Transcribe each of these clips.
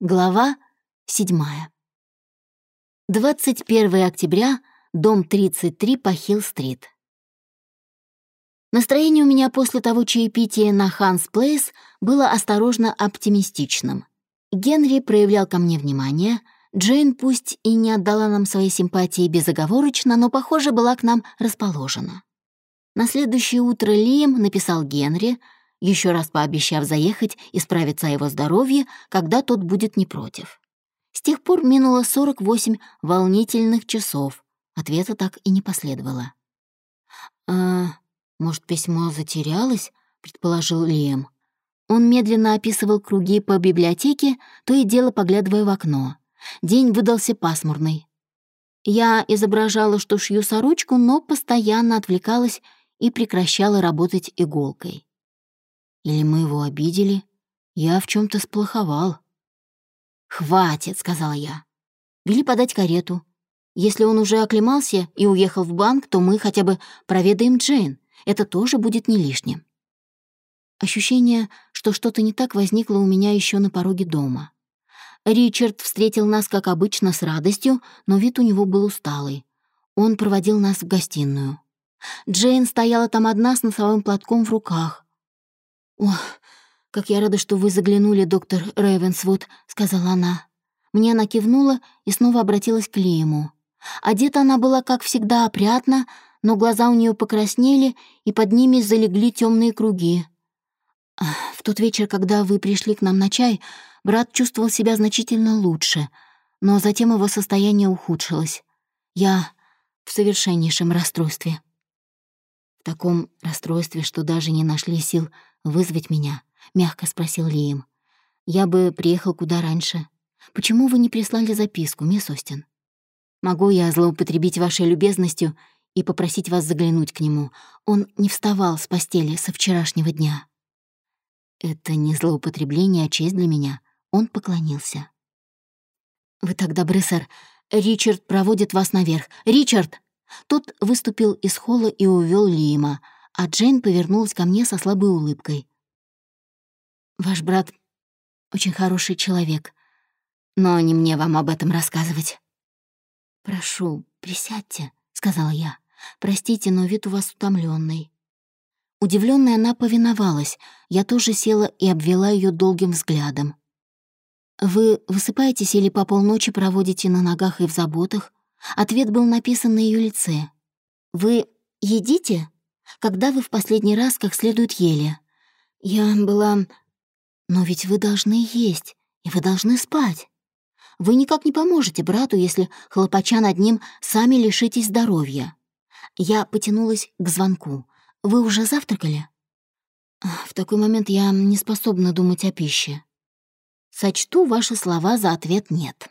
Глава 7. 21 октября, дом 33 по Хилл-стрит. Настроение у меня после того чаепития на Ханс Плейс было осторожно оптимистичным. Генри проявлял ко мне внимание, Джейн пусть и не отдала нам своей симпатии безоговорочно, но, похоже, была к нам расположена. На следующее утро Лием написал Генри — еще раз пообещав заехать и справиться о его здоровье, когда тот будет не против. С тех пор минуло 48 волнительных часов. Ответа так и не последовало. «А, может, письмо затерялось?» — предположил Лиэм. Он медленно описывал круги по библиотеке, то и дело поглядывая в окно. День выдался пасмурный. Я изображала, что шью сорочку, но постоянно отвлекалась и прекращала работать иголкой. Или мы его обидели? Я в чем то сплоховал. «Хватит», — сказала я. «Вели подать карету. Если он уже оклемался и уехал в банк, то мы хотя бы проведаем Джейн. Это тоже будет не лишним». Ощущение, что что-то не так возникло у меня еще на пороге дома. Ричард встретил нас, как обычно, с радостью, но вид у него был усталый. Он проводил нас в гостиную. Джейн стояла там одна с носовым платком в руках. «Ох, как я рада, что вы заглянули, доктор Рейвенсвуд», — сказала она. Мне она кивнула и снова обратилась к Лиему. Одета она была, как всегда, опрятно, но глаза у нее покраснели, и под ними залегли темные круги. В тот вечер, когда вы пришли к нам на чай, брат чувствовал себя значительно лучше, но затем его состояние ухудшилось. Я в совершеннейшем расстройстве. В таком расстройстве, что даже не нашли сил вызвать меня?» — мягко спросил Лием. «Я бы приехал куда раньше. Почему вы не прислали записку, мисс Остин? Могу я злоупотребить вашей любезностью и попросить вас заглянуть к нему? Он не вставал с постели со вчерашнего дня». «Это не злоупотребление, а честь для меня». Он поклонился. «Вы так добры, сэр. Ричард проводит вас наверх. Ричард!» Тот выступил из холла и увел Лима, а Джейн повернулась ко мне со слабой улыбкой. «Ваш брат очень хороший человек, но не мне вам об этом рассказывать». «Прошу, присядьте», — сказала я. «Простите, но вид у вас утомленный. Удивленная она повиновалась. Я тоже села и обвела ее долгим взглядом. «Вы высыпаетесь или по полночи проводите на ногах и в заботах?» Ответ был написан на ее лице. «Вы едите?» Когда вы в последний раз как следует ели? Я была... Но ведь вы должны есть, и вы должны спать. Вы никак не поможете брату, если, хлопача над ним, сами лишитесь здоровья. Я потянулась к звонку. Вы уже завтракали? В такой момент я не способна думать о пище. Сочту ваши слова за ответ «нет».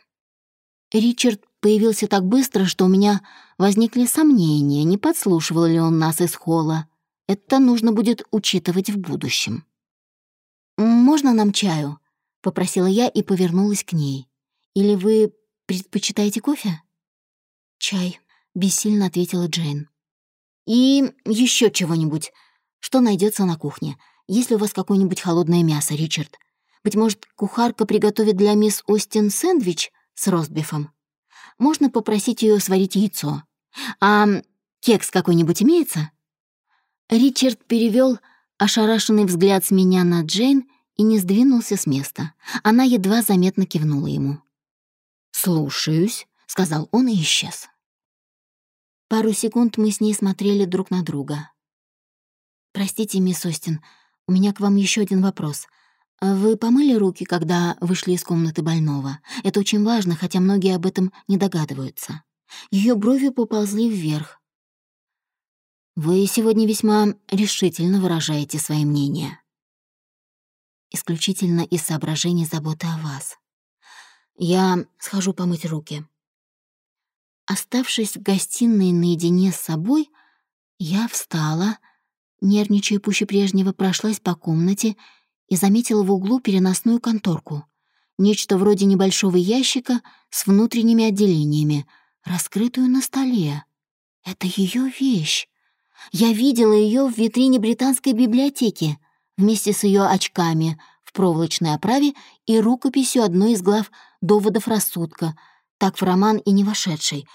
Ричард появился так быстро, что у меня возникли сомнения, не подслушивал ли он нас из холла. Это нужно будет учитывать в будущем. «Можно нам чаю?» — попросила я и повернулась к ней. «Или вы предпочитаете кофе?» «Чай», — бессильно ответила Джейн. «И еще чего-нибудь. Что найдется на кухне? Есть ли у вас какое-нибудь холодное мясо, Ричард? Быть может, кухарка приготовит для мисс Остин сэндвич с ростбифом?» Можно попросить ее сварить яйцо. А кекс какой-нибудь имеется?» Ричард перевел ошарашенный взгляд с меня на Джейн и не сдвинулся с места. Она едва заметно кивнула ему. «Слушаюсь», — сказал он и исчез. Пару секунд мы с ней смотрели друг на друга. «Простите, мисс Остин, у меня к вам еще один вопрос. «Вы помыли руки, когда вышли из комнаты больного? Это очень важно, хотя многие об этом не догадываются». Ее брови поползли вверх. «Вы сегодня весьма решительно выражаете свои мнения. Исключительно из соображений заботы о вас. Я схожу помыть руки». Оставшись в гостиной наедине с собой, я встала, нервничая пуще прежнего, прошлась по комнате и заметила в углу переносную конторку. Нечто вроде небольшого ящика с внутренними отделениями, раскрытую на столе. Это ее вещь. Я видела ее в витрине британской библиотеки вместе с ее очками в проволочной оправе и рукописью одной из глав «Доводов рассудка», так в роман и не вошедший.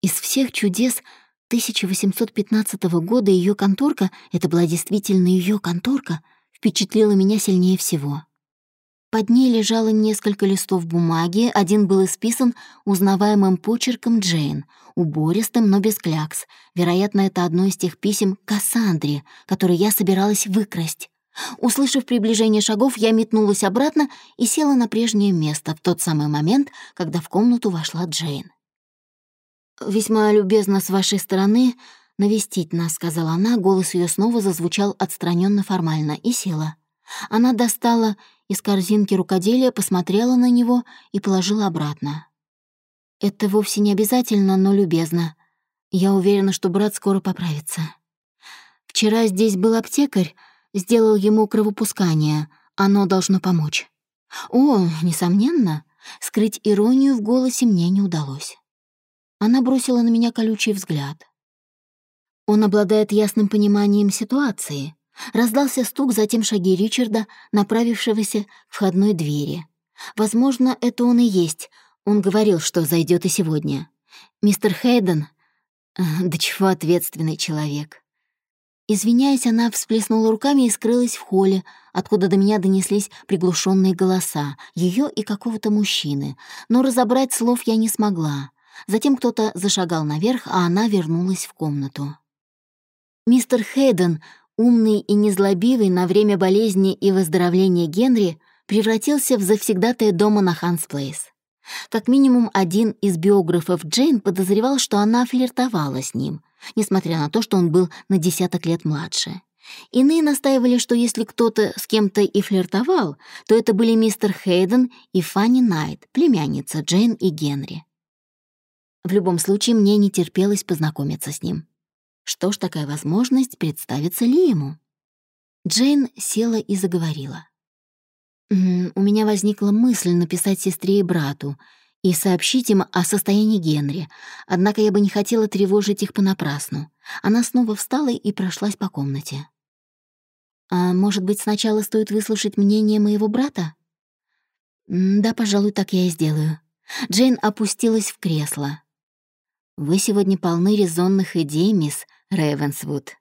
Из всех чудес 1815 года ее конторка, это была действительно ее конторка, впечатлила меня сильнее всего. Под ней лежало несколько листов бумаги, один был исписан узнаваемым почерком Джейн, убористым, но без клякс. Вероятно, это одно из тех писем Кассандре, которые я собиралась выкрасть. Услышав приближение шагов, я метнулась обратно и села на прежнее место в тот самый момент, когда в комнату вошла Джейн. «Весьма любезно с вашей стороны навестить нас», — сказала она, голос ее снова зазвучал отстраненно формально, и села. Она достала из корзинки рукоделия, посмотрела на него и положила обратно. «Это вовсе не обязательно, но любезно. Я уверена, что брат скоро поправится. Вчера здесь был аптекарь, сделал ему кровопускание. Оно должно помочь. О, несомненно, скрыть иронию в голосе мне не удалось. Она бросила на меня колючий взгляд. Он обладает ясным пониманием ситуации. Раздался стук, затем шаги Ричарда, направившегося к входной двери. Возможно, это он и есть. Он говорил, что зайдет и сегодня. Мистер Хейден... Да чего ответственный человек. Извиняясь, она всплеснула руками и скрылась в холле, откуда до меня донеслись приглушенные голоса, ее и какого-то мужчины. Но разобрать слов я не смогла. Затем кто-то зашагал наверх, а она вернулась в комнату. Мистер Хейден умный и незлобивый на время болезни и выздоровления Генри, превратился в завсегдатая дома на Хансплейс. Как минимум один из биографов Джейн подозревал, что она флиртовала с ним, несмотря на то, что он был на десяток лет младше. Иные настаивали, что если кто-то с кем-то и флиртовал, то это были мистер Хейден и Фанни Найт, племянница Джейн и Генри. В любом случае, мне не терпелось познакомиться с ним. Что ж, такая возможность представится ли ему? Джейн села и заговорила. «У меня возникла мысль написать сестре и брату и сообщить им о состоянии Генри, однако я бы не хотела тревожить их понапрасну. Она снова встала и прошлась по комнате. «А может быть, сначала стоит выслушать мнение моего брата?» «Да, пожалуй, так я и сделаю». Джейн опустилась в кресло. «Вы сегодня полны резонных идей, мисс Рейвенсвуд».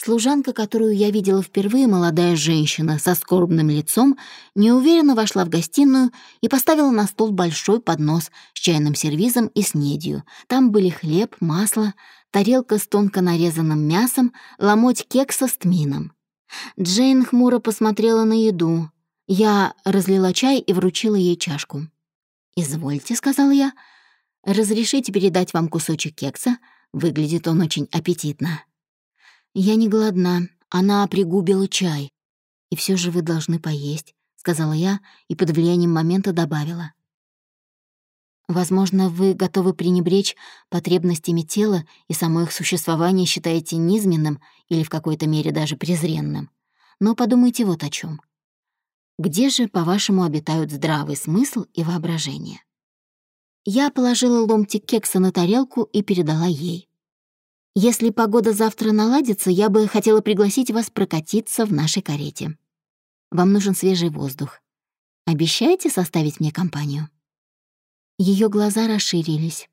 Служанка, которую я видела впервые, молодая женщина со скорбным лицом, неуверенно вошла в гостиную и поставила на стол большой поднос с чайным сервизом и снедью. Там были хлеб, масло, тарелка с тонко нарезанным мясом, ломоть кекса с тмином. Джейн хмуро посмотрела на еду. Я разлила чай и вручила ей чашку. «Извольте», — сказала я, — Разрешите передать вам кусочек кекса? Выглядит он очень аппетитно». «Я не голодна. Она пригубила чай. И все же вы должны поесть», — сказала я и под влиянием момента добавила. «Возможно, вы готовы пренебречь потребностями тела и само их существование считаете низменным или в какой-то мере даже презренным. Но подумайте вот о чем. Где же, по-вашему, обитают здравый смысл и воображение? Я положила ломтик кекса на тарелку и передала ей. «Если погода завтра наладится, я бы хотела пригласить вас прокатиться в нашей карете. Вам нужен свежий воздух. Обещаете составить мне компанию?» Ее глаза расширились.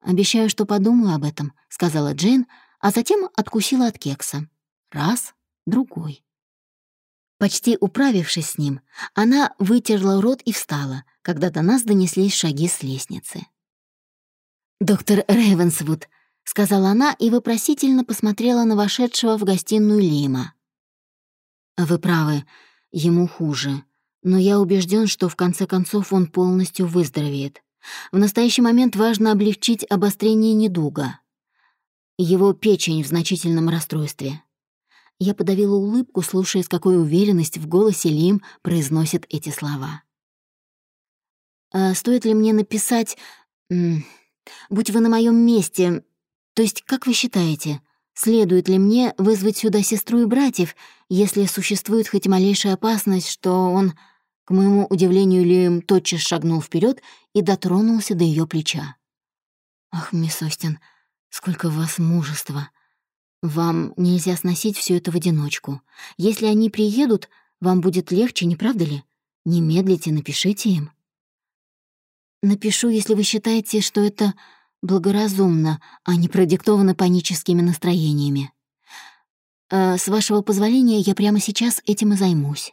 «Обещаю, что подумаю об этом», — сказала Джейн, а затем откусила от кекса. Раз, другой. Почти управившись с ним, она вытерла рот и встала, когда до нас донеслись шаги с лестницы. «Доктор Рейвенсвуд», — сказала она и вопросительно посмотрела на вошедшего в гостиную Лима. «Вы правы, ему хуже, но я убежден, что в конце концов он полностью выздоровеет. В настоящий момент важно облегчить обострение недуга. Его печень в значительном расстройстве. Я подавила улыбку, слушая, с какой уверенностью в голосе Лим произносит эти слова. «А стоит ли мне написать... «Будь вы на моем месте...» То есть, как вы считаете, следует ли мне вызвать сюда сестру и братьев, если существует хоть малейшая опасность, что он, к моему удивлению, Лим тотчас шагнул вперед и дотронулся до ее плеча? «Ах, мисс Остин, сколько в вас мужества!» Вам нельзя сносить все это в одиночку. Если они приедут, Вам будет легче, не правда ли? Не медлите, напишите им. Напишу, если вы считаете, что это благоразумно, а не продиктовано паническими настроениями. Э, с вашего позволения, я прямо сейчас этим и займусь.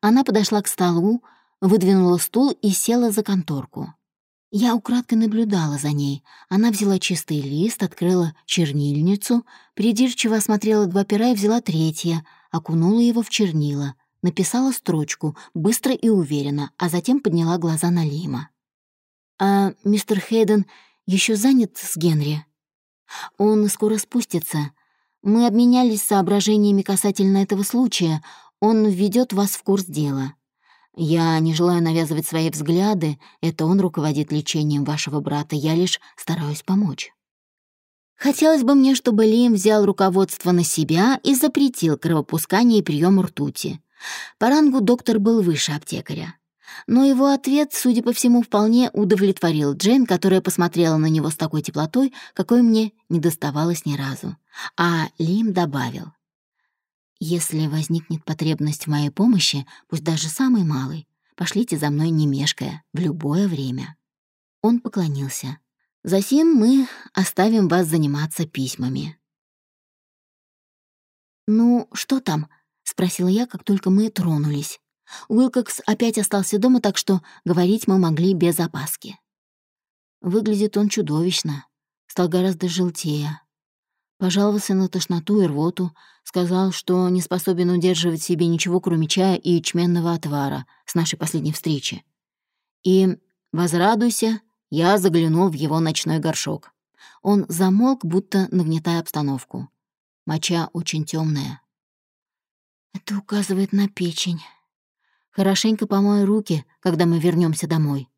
Она подошла к столу, выдвинула стул и села за конторку. Я украдкой наблюдала за ней. Она взяла чистый лист, открыла чернильницу, придирчиво осмотрела два пера и взяла третье, окунула его в чернила, написала строчку, быстро и уверенно, а затем подняла глаза на Лима. «А мистер Хейден еще занят с Генри?» «Он скоро спустится. Мы обменялись соображениями касательно этого случая. Он введет вас в курс дела. Я не желаю навязывать свои взгляды, это он руководит лечением вашего брата, я лишь стараюсь помочь. Хотелось бы мне, чтобы Лим взял руководство на себя и запретил кровопускание и прием ртути. По рангу доктор был выше аптекаря. Но его ответ, судя по всему, вполне удовлетворил Джейн, которая посмотрела на него с такой теплотой, какой мне не доставалось ни разу. А Лим добавил. Если возникнет потребность в моей помощи, пусть даже самой малой, пошлите за мной не мешкая, в любое время». Он поклонился. «Засим мы оставим вас заниматься письмами». «Ну, что там?» — спросила я, как только мы тронулись. Уилкокс опять остался дома, так что говорить мы могли без опаски. Выглядит он чудовищно, стал гораздо желтее. Пожаловался на тошноту и рвоту, сказал, что не способен удерживать себе ничего, кроме чая и ячменного отвара с нашей последней встречи. И, возрадуйся, я заглянул в его ночной горшок. Он замолк, будто нагнетая обстановку. Моча очень темная. Это указывает на печень. Хорошенько помой руки, когда мы вернемся домой.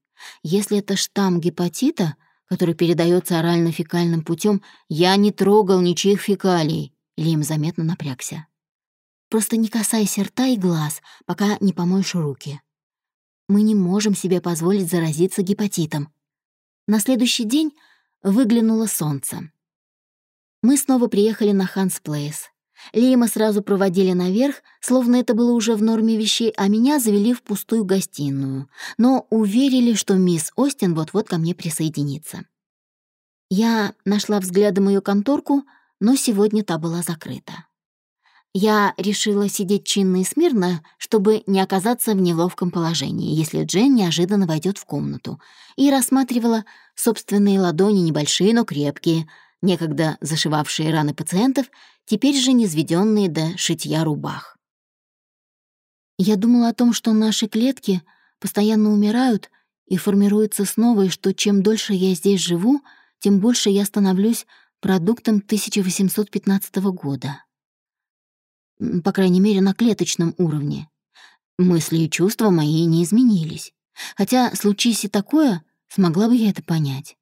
Если это штамм гепатита — который передается орально-фекальным путем, я не трогал ничьих фекалий. Лим заметно напрягся. Просто не касайся рта и глаз, пока не помоешь руки. Мы не можем себе позволить заразиться гепатитом. На следующий день выглянуло солнце. Мы снова приехали на Ханс Плейс. Лима сразу проводили наверх, словно это было уже в норме вещей, а меня завели в пустую гостиную, но уверили, что мисс Остин вот-вот ко мне присоединится. Я нашла взглядом ее конторку, но сегодня та была закрыта. Я решила сидеть чинно и смирно, чтобы не оказаться в неловком положении, если Джен неожиданно войдет в комнату, и рассматривала собственные ладони, небольшие, но крепкие, некогда зашивавшие раны пациентов, теперь же низведенные до шитья рубах. Я думала о том, что наши клетки постоянно умирают и формируются снова, и что чем дольше я здесь живу, тем больше я становлюсь продуктом 1815 года. По крайней мере, на клеточном уровне. Мысли и чувства мои не изменились. Хотя, случись и такое, смогла бы я это понять.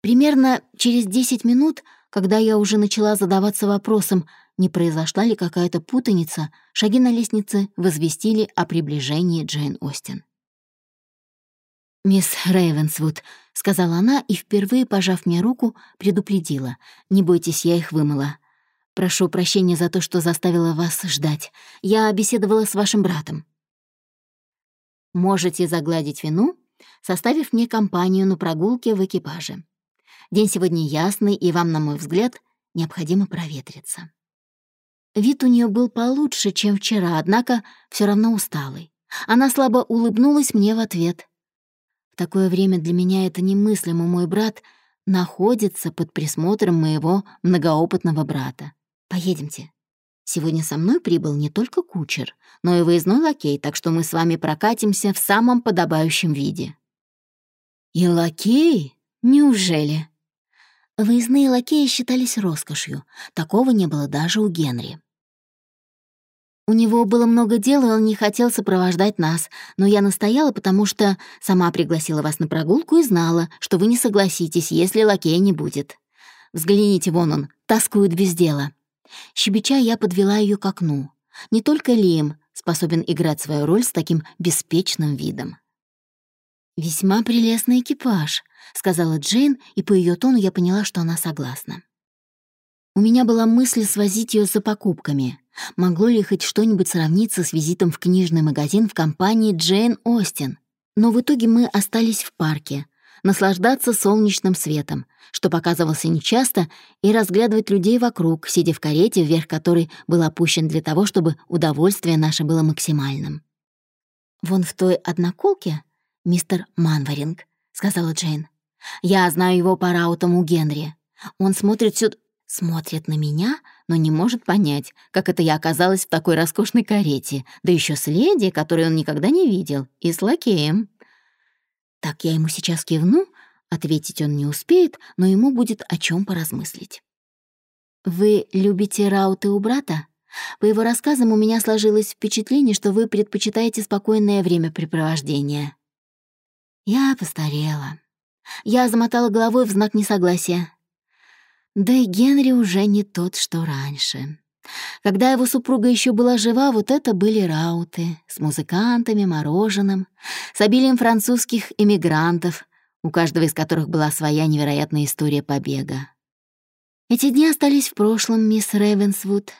Примерно через 10 минут, когда я уже начала задаваться вопросом, не произошла ли какая-то путаница, шаги на лестнице возвестили о приближении Джейн Остин. «Мисс Рейвенсвуд», — сказала она и, впервые пожав мне руку, предупредила. «Не бойтесь, я их вымыла. Прошу прощения за то, что заставила вас ждать. Я беседовала с вашим братом». «Можете загладить вину, составив мне компанию на прогулке в экипаже. День сегодня ясный, и вам, на мой взгляд, необходимо проветриться». Вид у нее был получше, чем вчера, однако все равно усталый. Она слабо улыбнулась мне в ответ. В такое время для меня это немыслимо, мой брат находится под присмотром моего многоопытного брата. Поедемте. Сегодня со мной прибыл не только кучер, но и выездной лакей, так что мы с вами прокатимся в самом подобающем виде». «И лакей? Неужели?» Выездные лакеи считались роскошью. Такого не было даже у Генри. У него было много дел, и он не хотел сопровождать нас, но я настояла, потому что сама пригласила вас на прогулку и знала, что вы не согласитесь, если лакея не будет. Взгляните, вон он, тоскует без дела. Щебеча я подвела ее к окну. Не только Лием способен играть свою роль с таким беспечным видом. «Весьма прелестный экипаж», — сказала Джейн, и по ее тону я поняла, что она согласна. У меня была мысль свозить ее за покупками. Могло ли хоть что-нибудь сравниться с визитом в книжный магазин в компании Джейн Остин? Но в итоге мы остались в парке, наслаждаться солнечным светом, что показывался нечасто, и разглядывать людей вокруг, сидя в карете, вверх которой был опущен для того, чтобы удовольствие наше было максимальным. «Вон в той одноколке мистер Манваринг», — сказала Джейн. «Я знаю его по раутам у Генри. Он смотрит сюда...» Смотрит на меня, но не может понять, как это я оказалась в такой роскошной карете, да еще с леди, которую он никогда не видел, и с лакеем. Так я ему сейчас кивну, ответить он не успеет, но ему будет о чем поразмыслить. «Вы любите рауты у брата?» По его рассказам у меня сложилось впечатление, что вы предпочитаете спокойное времяпрепровождение. Я постарела. Я замотала головой в знак несогласия. Да и Генри уже не тот, что раньше. Когда его супруга еще была жива, вот это были рауты с музыкантами, мороженым, с обилием французских эмигрантов, у каждого из которых была своя невероятная история побега. Эти дни остались в прошлом, мисс Рейвенсвуд.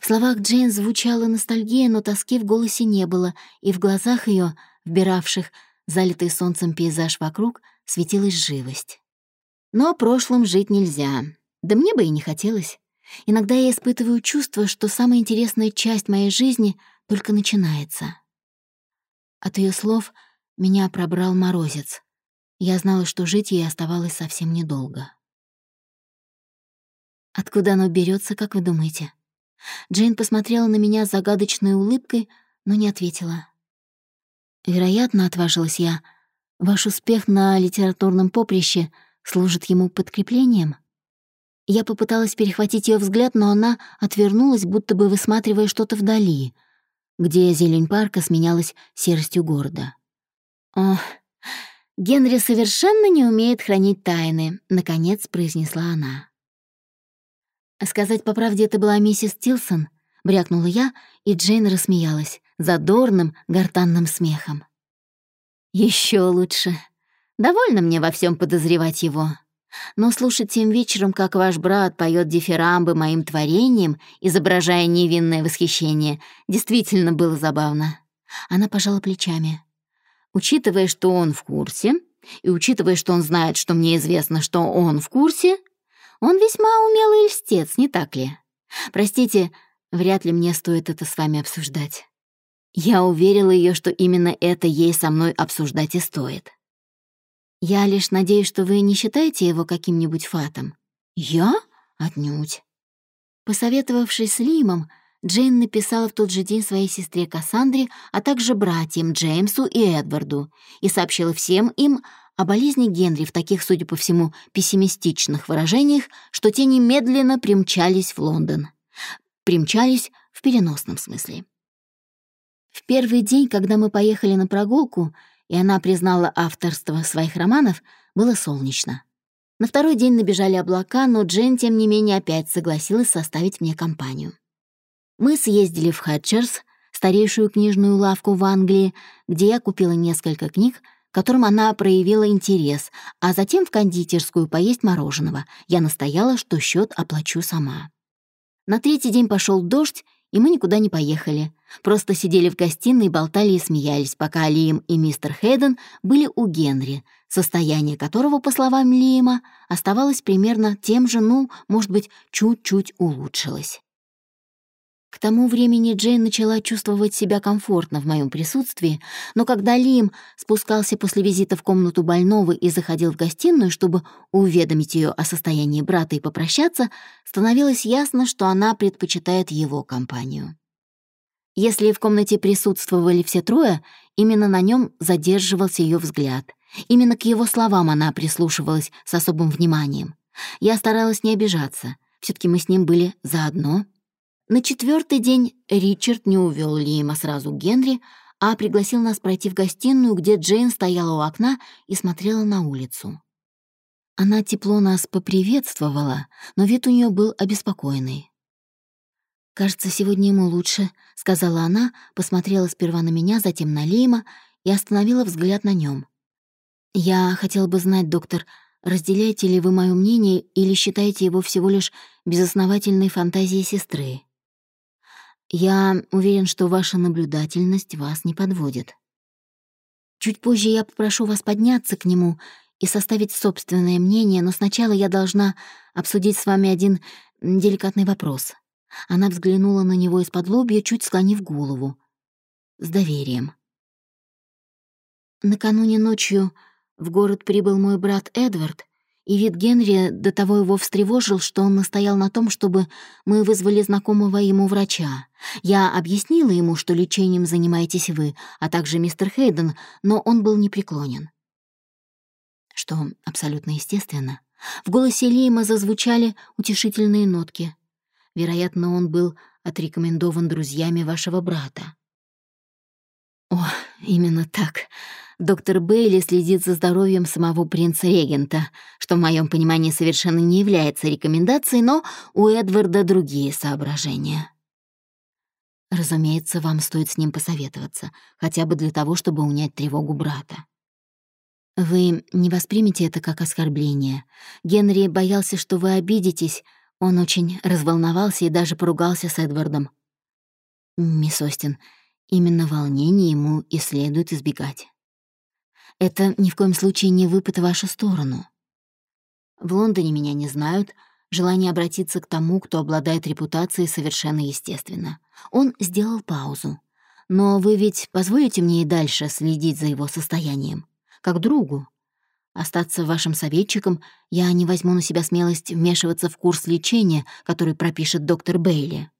В словах Джейн звучала ностальгия, но тоски в голосе не было, и в глазах ее, вбиравших залитый солнцем пейзаж вокруг, светилась живость. Но прошлым жить нельзя. Да мне бы и не хотелось. Иногда я испытываю чувство, что самая интересная часть моей жизни только начинается. От ее слов меня пробрал морозец. Я знала, что жить ей оставалось совсем недолго. Откуда оно берется, как вы думаете? Джейн посмотрела на меня загадочной улыбкой, но не ответила. Вероятно, отважилась я, ваш успех на литературном поприще — служит ему подкреплением? Я попыталась перехватить ее взгляд, но она отвернулась, будто бы высматривая что-то вдали, где зелень парка сменялась серостью города. «Ох, Генри совершенно не умеет хранить тайны», — наконец произнесла она. «Сказать по правде, это была миссис Тилсон», — брякнула я, и Джейн рассмеялась задорным, гортанным смехом. Еще лучше», Довольно мне во всем подозревать его. Но слушать тем вечером, как ваш брат поет дифирамбы моим творением, изображая невинное восхищение, действительно было забавно. Она пожала плечами. Учитывая, что он в курсе, и учитывая, что он знает, что мне известно, что он в курсе, он весьма умелый льстец, не так ли? Простите, вряд ли мне стоит это с вами обсуждать. Я уверила ее, что именно это ей со мной обсуждать и стоит. Я лишь надеюсь, что вы не считаете его каким-нибудь фатом. Я? Отнюдь. Посоветовавшись с Лимом, Джейн написала в тот же день своей сестре Кассандре, а также братьям Джеймсу и Эдварду, и сообщила всем им о болезни Генри в таких, судя по всему, пессимистичных выражениях, что те немедленно примчались в Лондон. Примчались в переносном смысле. В первый день, когда мы поехали на прогулку, и она признала авторство своих романов, было солнечно. На второй день набежали облака, но Джен, тем не менее, опять согласилась составить мне компанию. Мы съездили в Хэтчерс, старейшую книжную лавку в Англии, где я купила несколько книг, которым она проявила интерес, а затем в кондитерскую поесть мороженого. Я настояла, что счет оплачу сама. На третий день пошел дождь, и мы никуда не поехали. Просто сидели в гостиной, болтали и смеялись, пока Лиам и мистер Хейден были у Генри, состояние которого, по словам Лиама, оставалось примерно тем же, ну, может быть, чуть-чуть улучшилось. К тому времени Джейн начала чувствовать себя комфортно в моем присутствии, но когда Лим спускался после визита в комнату больного и заходил в гостиную, чтобы уведомить ее о состоянии брата и попрощаться, становилось ясно, что она предпочитает его компанию. Если в комнате присутствовали все трое, именно на нем задерживался ее взгляд. Именно к его словам она прислушивалась с особым вниманием. Я старалась не обижаться. все таки мы с ним были заодно. На четвертый день Ричард не увел Лима сразу к Генри, а пригласил нас пройти в гостиную, где Джейн стояла у окна и смотрела на улицу. Она тепло нас поприветствовала, но вид у нее был обеспокоенный. «Кажется, сегодня ему лучше», — сказала она, посмотрела сперва на меня, затем на Лима и остановила взгляд на нем. «Я хотела бы знать, доктор, разделяете ли вы мое мнение или считаете его всего лишь безосновательной фантазией сестры?» Я уверен, что ваша наблюдательность вас не подводит. Чуть позже я попрошу вас подняться к нему и составить собственное мнение, но сначала я должна обсудить с вами один деликатный вопрос. Она взглянула на него из-под лобья, чуть склонив голову. С доверием. Накануне ночью в город прибыл мой брат Эдвард, и вид Генри до того его встревожил, что он настоял на том, чтобы мы вызвали знакомого ему врача. Я объяснила ему, что лечением занимаетесь вы, а также мистер Хейден, но он был непреклонен. Что абсолютно естественно. В голосе Лейма зазвучали утешительные нотки. Вероятно, он был отрекомендован друзьями вашего брата. О, именно так. Доктор Бейли следит за здоровьем самого принца-регента, что в моем понимании совершенно не является рекомендацией, но у Эдварда другие соображения. Разумеется, вам стоит с ним посоветоваться, хотя бы для того, чтобы унять тревогу брата. Вы не воспримете это как оскорбление. Генри боялся, что вы обидитесь, он очень разволновался и даже поругался с Эдвардом. Мисс Остин, Именно волнение ему и следует избегать. Это ни в коем случае не выпад в вашу сторону. В Лондоне меня не знают, желание обратиться к тому, кто обладает репутацией, совершенно естественно. Он сделал паузу. Но вы ведь позволите мне и дальше следить за его состоянием? Как другу? Остаться вашим советчиком я не возьму на себя смелость вмешиваться в курс лечения, который пропишет доктор Бейли.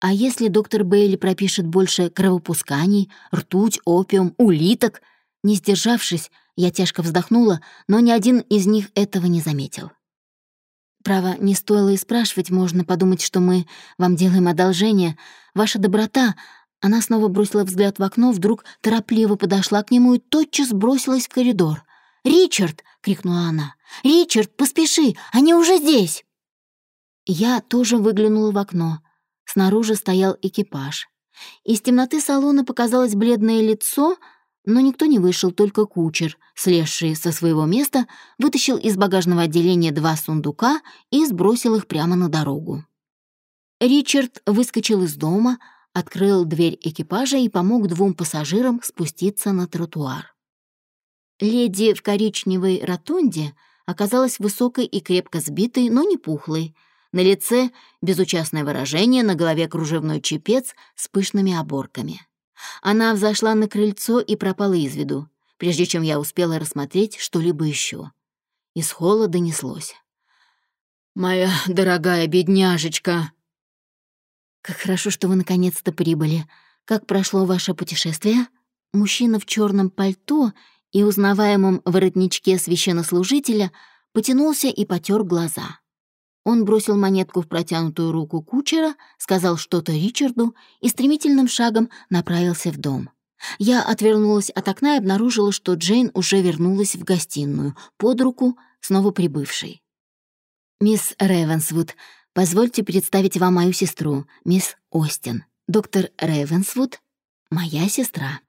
А если доктор Бейли пропишет больше кровопусканий, ртуть, опиум, улиток? Не сдержавшись, я тяжко вздохнула, но ни один из них этого не заметил. Право, не стоило и спрашивать, можно подумать, что мы вам делаем одолжение. Ваша доброта... Она снова бросила взгляд в окно, вдруг торопливо подошла к нему и тотчас бросилась в коридор. «Ричард!» — крикнула она. «Ричард, поспеши! Они уже здесь!» Я тоже выглянула в окно. Снаружи стоял экипаж. Из темноты салона показалось бледное лицо, но никто не вышел, только кучер, слезший со своего места, вытащил из багажного отделения два сундука и сбросил их прямо на дорогу. Ричард выскочил из дома, открыл дверь экипажа и помог двум пассажирам спуститься на тротуар. Леди в коричневой ротонде оказалась высокой и крепко сбитой, но не пухлой, на лице безучастное выражение, на голове кружевной чепец с пышными оборками. Она взошла на крыльцо и пропала из виду, прежде чем я успела рассмотреть что-либо еще. Из холла донеслось. «Моя дорогая бедняжечка!» «Как хорошо, что вы наконец-то прибыли. Как прошло ваше путешествие?» Мужчина в черном пальто и узнаваемом воротничке священнослужителя потянулся и потер глаза. Он бросил монетку в протянутую руку кучера, сказал что-то Ричарду и стремительным шагом направился в дом. Я отвернулась от окна и обнаружила, что Джейн уже вернулась в гостиную, под руку снова прибывшей. «Мисс Ревенсвуд, позвольте представить вам мою сестру, мисс Остин. Доктор Ревенсвуд — моя сестра».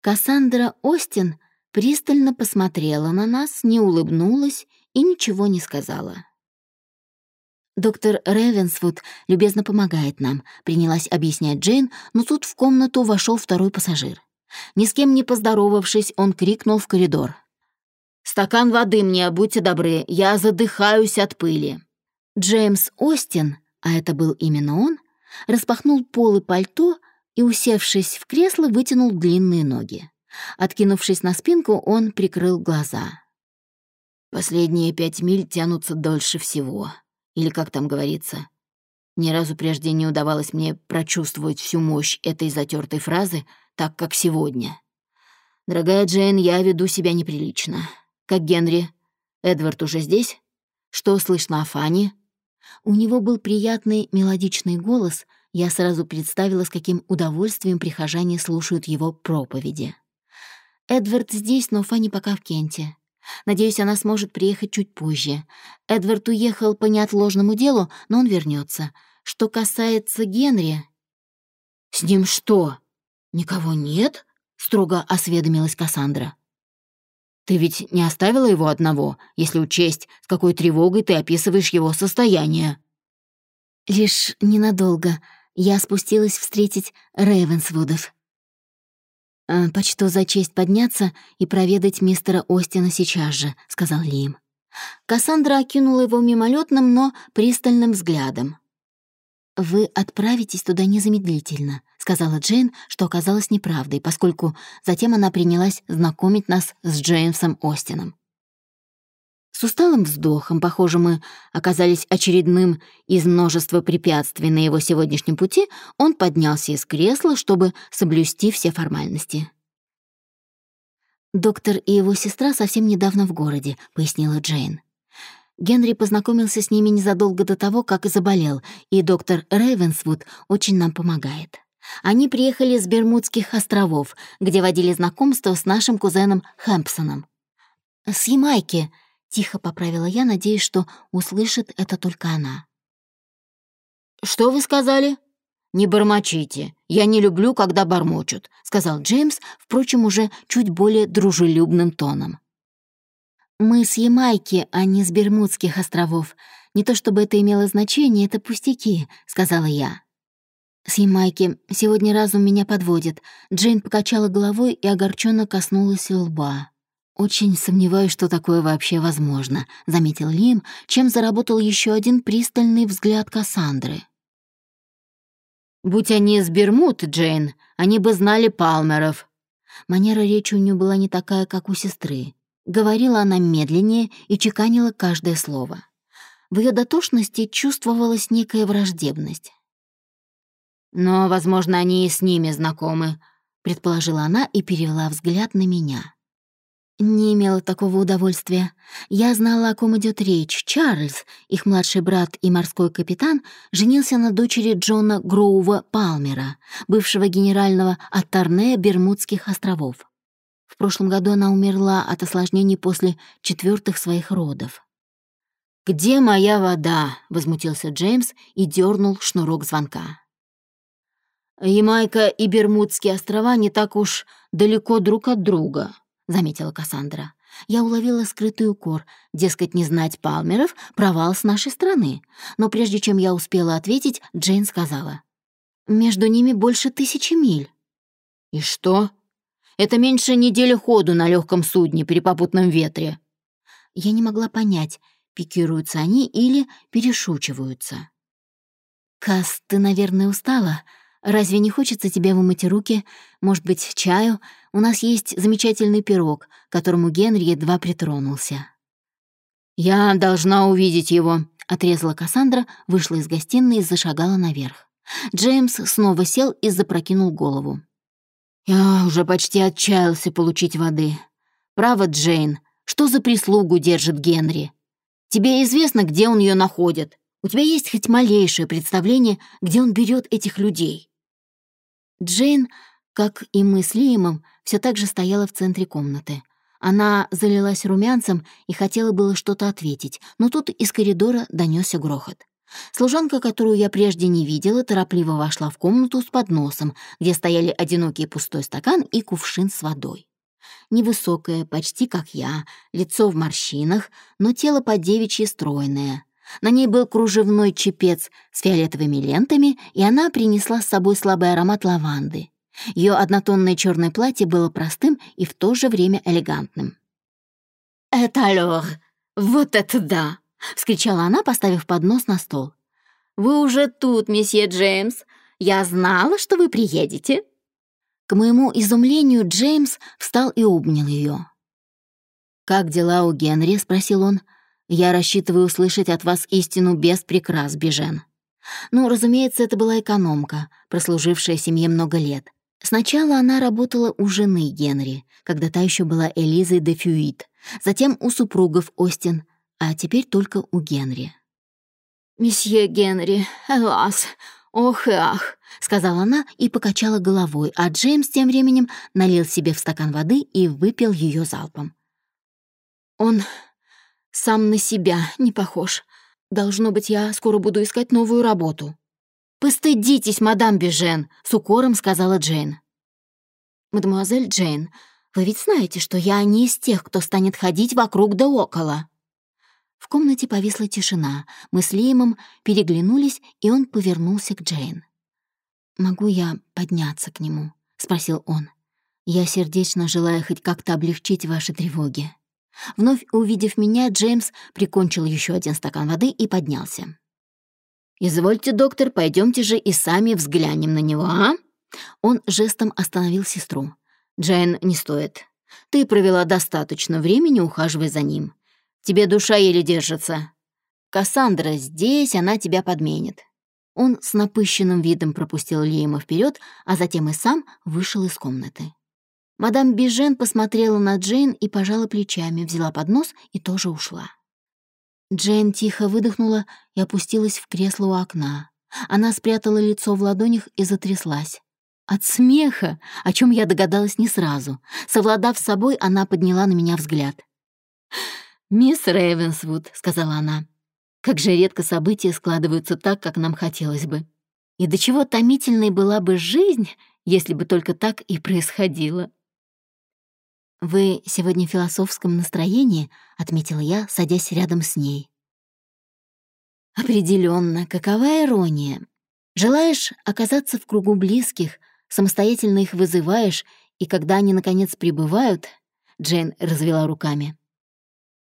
Кассандра Остин пристально посмотрела на нас, не улыбнулась и ничего не сказала. «Доктор Ревенсвуд любезно помогает нам», — принялась объяснять Джейн, но тут в комнату вошел второй пассажир. Ни с кем не поздоровавшись, он крикнул в коридор. «Стакан воды мне, будьте добры, я задыхаюсь от пыли». Джеймс Остин, а это был именно он, распахнул полы пальто и, усевшись в кресло, вытянул длинные ноги. Откинувшись на спинку, он прикрыл глаза. «Последние пять миль тянутся дольше всего», или как там говорится. Ни разу прежде не удавалось мне прочувствовать всю мощь этой затертой фразы, так как сегодня. Дорогая Джейн, я веду себя неприлично. Как Генри. Эдвард уже здесь? Что слышно о Фане? У него был приятный мелодичный голос, я сразу представила, с каким удовольствием прихожане слушают его проповеди. Эдвард здесь, но Фанни пока в Кенте. Надеюсь, она сможет приехать чуть позже. Эдвард уехал по неотложному делу, но он вернется. Что касается Генри... «С ним что, никого нет?» — строго осведомилась Кассандра. «Ты ведь не оставила его одного, если учесть, с какой тревогой ты описываешь его состояние?» «Лишь ненадолго. Я спустилась встретить Рейвенсвудов. «Э, «Почту за честь подняться и проведать мистера Остина сейчас же», — сказал Лим. Кассандра окинула его мимолетным, но пристальным взглядом. «Вы отправитесь туда незамедлительно», — сказала Джейн, что оказалось неправдой, поскольку затем она принялась знакомить нас с Джеймсом Остином. С усталым вздохом, похоже, мы оказались очередным из множества препятствий на его сегодняшнем пути, он поднялся из кресла, чтобы соблюсти все формальности. «Доктор и его сестра совсем недавно в городе», — пояснила Джейн. Генри познакомился с ними незадолго до того, как и заболел, и доктор Рейвенсвуд очень нам помогает. Они приехали с Бермудских островов, где водили знакомство с нашим кузеном Хэмпсоном. «С Ямайки», — тихо поправила я, надеясь, что услышит это только она. «Что вы сказали?» «Не бормочите. Я не люблю, когда бормочут», — сказал Джеймс, впрочем, уже чуть более дружелюбным тоном. «Мы с Ямайки, а не с Бермудских островов. Не то чтобы это имело значение, это пустяки», — сказала я. «С Ямайки. Сегодня разум меня подводит». Джейн покачала головой и огорченно коснулась лба. «Очень сомневаюсь, что такое вообще возможно», — заметил Лим, чем заработал еще один пристальный взгляд Кассандры. «Будь они из Бермуд, Джейн, они бы знали Палмеров». Манера речи у нее была не такая, как у сестры. Говорила она медленнее и чеканила каждое слово. В ее дотошности чувствовалась некая враждебность. «Но, возможно, они и с ними знакомы», — предположила она и перевела взгляд на меня. Не имела такого удовольствия. Я знала, о ком идет речь. Чарльз, их младший брат и морской капитан, женился на дочери Джона Гроува Палмера, бывшего генерального от Торнея Бермудских островов. В прошлом году она умерла от осложнений после четвертых своих родов. «Где моя вода?» — возмутился Джеймс и дернул шнурок звонка. «Ямайка и Бермудские острова не так уж далеко друг от друга», — заметила Кассандра. Я уловила скрытый укор, дескать, не знать Палмеров — провал с нашей стороны. Но прежде чем я успела ответить, Джейн сказала. «Между ними больше тысячи миль». «И что?» Это меньше недели ходу на легком судне при попутном ветре. Я не могла понять, пикируются они или перешучиваются. «Кас, ты, наверное, устала? Разве не хочется тебе вымыть руки? Может быть, чаю? У нас есть замечательный пирог, которому Генри едва притронулся». «Я должна увидеть его», — отрезала Кассандра, вышла из гостиной и зашагала наверх. Джеймс снова сел и запрокинул голову. Я уже почти отчаялся получить воды. Право, Джейн, что за прислугу держит Генри? Тебе известно, где он ее находит? У тебя есть хоть малейшее представление, где он берет этих людей?» Джейн, как и мы с Лиемом, все так же стояла в центре комнаты. Она залилась румянцем и хотела было что-то ответить, но тут из коридора донесся грохот. Служанка, которую я прежде не видела, торопливо вошла в комнату с подносом, где стояли одинокий пустой стакан и кувшин с водой. Невысокая, почти как я, лицо в морщинах, но тело по девичьи стройное. На ней был кружевной чепец с фиолетовыми лентами, и она принесла с собой слабый аромат лаванды. Ее однотонное черное платье было простым и в то же время элегантным. «Это alors! Вот это да!» — вскричала она, поставив поднос на стол. «Вы уже тут, месье Джеймс. Я знала, что вы приедете». К моему изумлению Джеймс встал и обнял ее. «Как дела у Генри?» — спросил он. «Я рассчитываю услышать от вас истину без прикрас, Бежен». Ну, разумеется, это была экономка, прослужившая семье много лет. Сначала она работала у жены Генри, когда та еще была Элизой де Фюит, затем у супругов Остин, а теперь только у Генри. «Месье Генри, вас, ох и ах», — сказала она и покачала головой, а Джеймс тем временем налил себе в стакан воды и выпил ее залпом. «Он сам на себя не похож. Должно быть, я скоро буду искать новую работу». «Постыдитесь, мадам Бежен», — с укором сказала Джейн. «Мадемуазель Джейн, вы ведь знаете, что я не из тех, кто станет ходить вокруг да около». В комнате повисла тишина. Мы с Лиемом переглянулись, и он повернулся к Джейн. могу я подняться к нему?» — спросил он. «Я сердечно желаю хоть как-то облегчить ваши тревоги». Вновь увидев меня, Джеймс прикончил еще один стакан воды и поднялся. «Извольте, доктор, пойдемте же и сами взглянем на него, а?» Он жестом остановил сестру. «Джейн, не стоит. Ты провела достаточно времени, ухаживая за ним. Тебе душа еле держится. Кассандра здесь, она тебя подменит». Он с напыщенным видом пропустил Лиема вперед, а затем и сам вышел из комнаты. Мадам Бижен посмотрела на Джейн и пожала плечами, взяла поднос и тоже ушла. Джейн тихо выдохнула и опустилась в кресло у окна. Она спрятала лицо в ладонях и затряслась. От смеха, о чем я догадалась не сразу. Совладав с собой, она подняла на меня взгляд. «Мисс Рейвенсвуд», — сказала она, — «как же редко события складываются так, как нам хотелось бы. И до чего томительной была бы жизнь, если бы только так и происходило». «Вы сегодня в философском настроении», — отметила я, садясь рядом с ней. Определенно, какова ирония. Желаешь оказаться в кругу близких, самостоятельно их вызываешь, и когда они, наконец, прибывают, Джейн развела руками.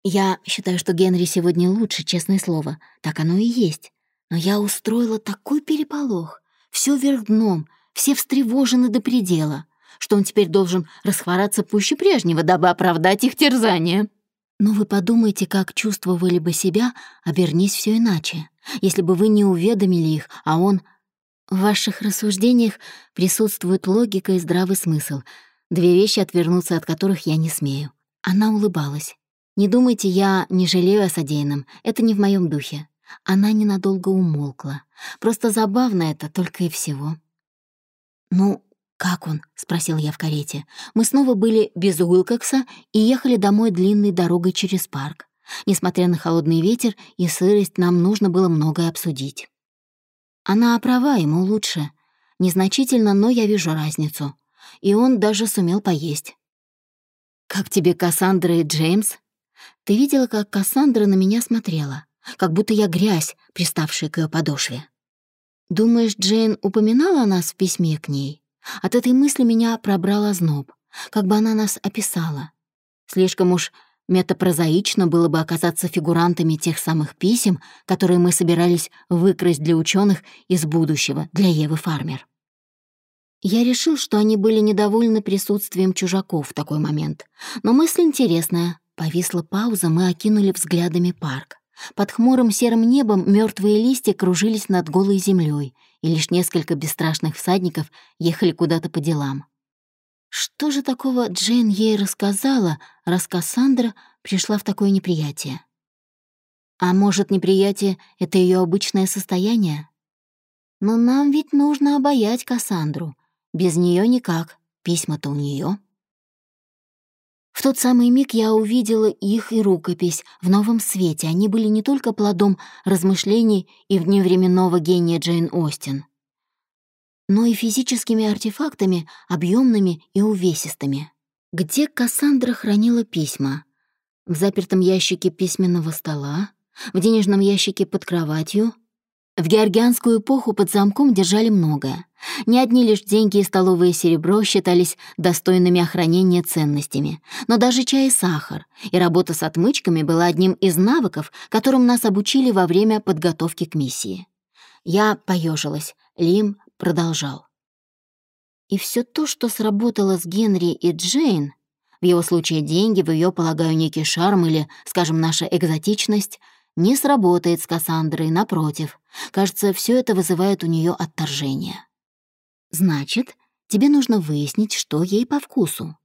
Я считаю, что Генри сегодня лучше, честное слово. Так оно и есть. Но я устроила такой переполох. Все вверх дном, все встревожены до предела что он теперь должен расхвораться пуще прежнего, дабы оправдать их терзание. Но вы подумайте, как чувствовали бы себя, обернись все иначе, если бы вы не уведомили их, а он... В ваших рассуждениях присутствует логика и здравый смысл, две вещи, отвернуться от которых я не смею. Она улыбалась. «Не думайте, я не жалею о содеянном, это не в моем духе». Она ненадолго умолкла. Просто забавно это, только и всего. «Ну, «Как он?» — спросил я в карете. Мы снова были без Уилкокса и ехали домой длинной дорогой через парк. Несмотря на холодный ветер и сырость, нам нужно было многое обсудить. Она права, ему лучше. Незначительно, но я вижу разницу. И он даже сумел поесть. «Как тебе Кассандра и Джеймс?» «Ты видела, как Кассандра на меня смотрела? Как будто я грязь, приставшая к ее подошве». «Думаешь, Джейн упоминала о нас в письме к ней?» От этой мысли меня пробрал озноб, как бы она нас описала. Слишком уж метапрозаично было бы оказаться фигурантами тех самых писем, которые мы собирались выкрасть для ученых из будущего, для Евы Фармер. Я решил, что они были недовольны присутствием чужаков в такой момент. Но мысль интересная. Повисла пауза, мы окинули взглядами парк. Под хмурым серым небом мертвые листья кружились над голой землей, и лишь несколько бесстрашных всадников ехали куда-то по делам. Что же такого Джейн ей рассказала, раз Кассандра пришла в такое неприятие? А может, неприятие — это ее обычное состояние? Но нам ведь нужно обаять Кассандру. Без нее никак. Письма-то у нее. В тот самый миг я увидела их и рукопись в новом свете. Они были не только плодом размышлений и вневременного гения Джейн Остин, но и физическими артефактами, объемными и увесистыми. Где Кассандра хранила письма? В запертом ящике письменного стола? В денежном ящике под кроватью? В георгианскую эпоху под замком держали многое. Не одни лишь деньги и столовое серебро считались достойными охранения ценностями, но даже чай и сахар, и работа с отмычками была одним из навыков, которым нас обучили во время подготовки к миссии. Я поежилась, Лим продолжал. И все то, что сработало с Генри и Джейн, в его случае деньги, в ее, полагаю, некий шарм или, скажем, наша экзотичность — не сработает с Кассандрой, напротив. Кажется, все это вызывает у нее отторжение. Значит, тебе нужно выяснить, что ей по вкусу.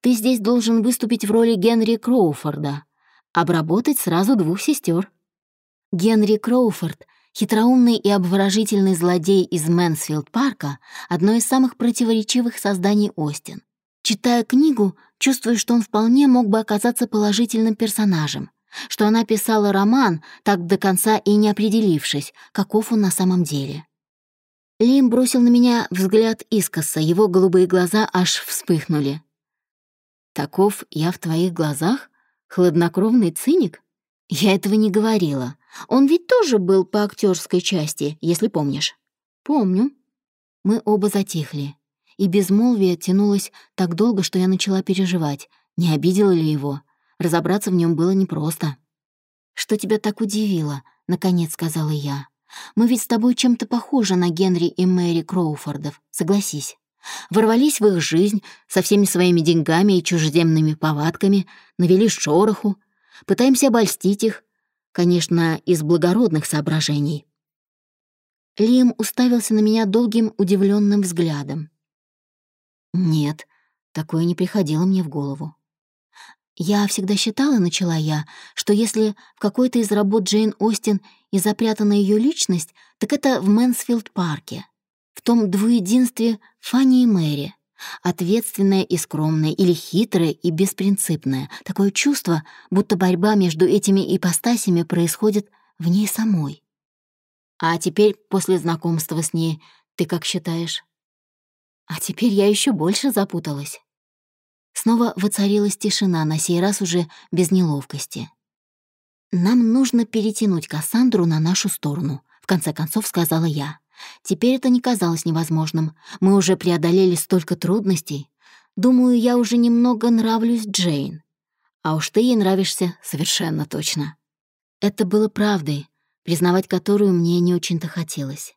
Ты здесь должен выступить в роли Генри Кроуфорда, обработать сразу двух сестер. Генри Кроуфорд — хитроумный и обворожительный злодей из Мэнсфилд-парка, одно из самых противоречивых созданий Остин. Читая книгу, чувствую, что он вполне мог бы оказаться положительным персонажем, что она писала роман, так до конца и не определившись, каков он на самом деле. Лим бросил на меня взгляд искоса, его голубые глаза аж вспыхнули. «Таков я в твоих глазах? Хладнокровный циник?» Я этого не говорила. Он ведь тоже был по актерской части, если помнишь. Помню. Мы оба затихли, и безмолвие тянулось так долго, что я начала переживать, не обидела ли его. Разобраться в нем было непросто. «Что тебя так удивило?» — наконец сказала я. «Мы ведь с тобой чем-то похожи на Генри и Мэри Кроуфордов, согласись. Ворвались в их жизнь со всеми своими деньгами и чужеземными повадками, навели шороху, пытаемся обольстить их, конечно, из благородных соображений». Лиам уставился на меня долгим удивленным взглядом. «Нет, такое не приходило мне в голову. Я всегда считала, начала я, что если в какой-то из работ Джейн Остин и запрятана ее личность, так это в Мэнсфилд-парке, в том двуединстве Фанни и Мэри. Ответственная и скромная, или хитрая и беспринципная. Такое чувство, будто борьба между этими ипостасями происходит в ней самой. А теперь, после знакомства с ней, ты как считаешь? А теперь я еще больше запуталась. Снова воцарилась тишина, на сей раз уже без неловкости. «Нам нужно перетянуть Кассандру на нашу сторону», — в конце концов сказала я. Теперь это не казалось невозможным. Мы уже преодолели столько трудностей. Думаю, я уже немного нравлюсь Джейн. А уж ты ей нравишься совершенно точно. Это было правдой, признавать которую мне не очень-то хотелось.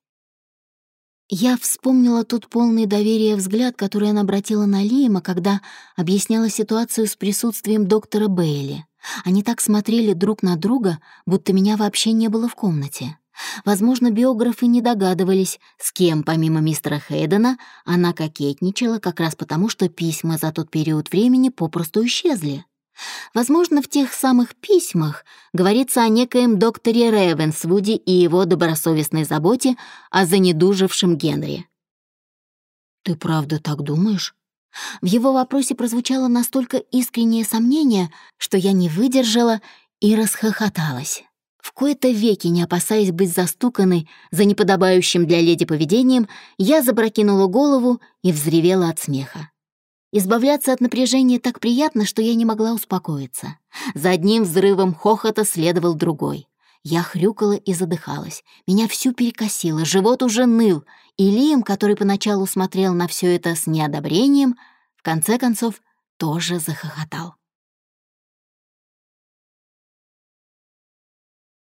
Я вспомнила тот полный доверия взгляд, который она обратила на Лиема, когда объясняла ситуацию с присутствием доктора Бейли. Они так смотрели друг на друга, будто меня вообще не было в комнате. Возможно, биографы не догадывались, с кем, помимо мистера Хейдена, она кокетничала как раз потому, что письма за тот период времени попросту исчезли. Возможно, в тех самых письмах говорится о некоем докторе Ревенсвуде и его добросовестной заботе о занедужившем Генри. «Ты правда так думаешь?» В его вопросе прозвучало настолько искреннее сомнение, что я не выдержала и расхохоталась. В кои-то веки, не опасаясь быть застуканной за неподобающим для леди поведением, я запрокинула голову и взревела от смеха. Избавляться от напряжения так приятно, что я не могла успокоиться. За одним взрывом хохота следовал другой. Я хрюкала и задыхалась. Меня всю перекосило, живот уже ныл, и Лием, который поначалу смотрел на все это с неодобрением, в конце концов тоже захохотал.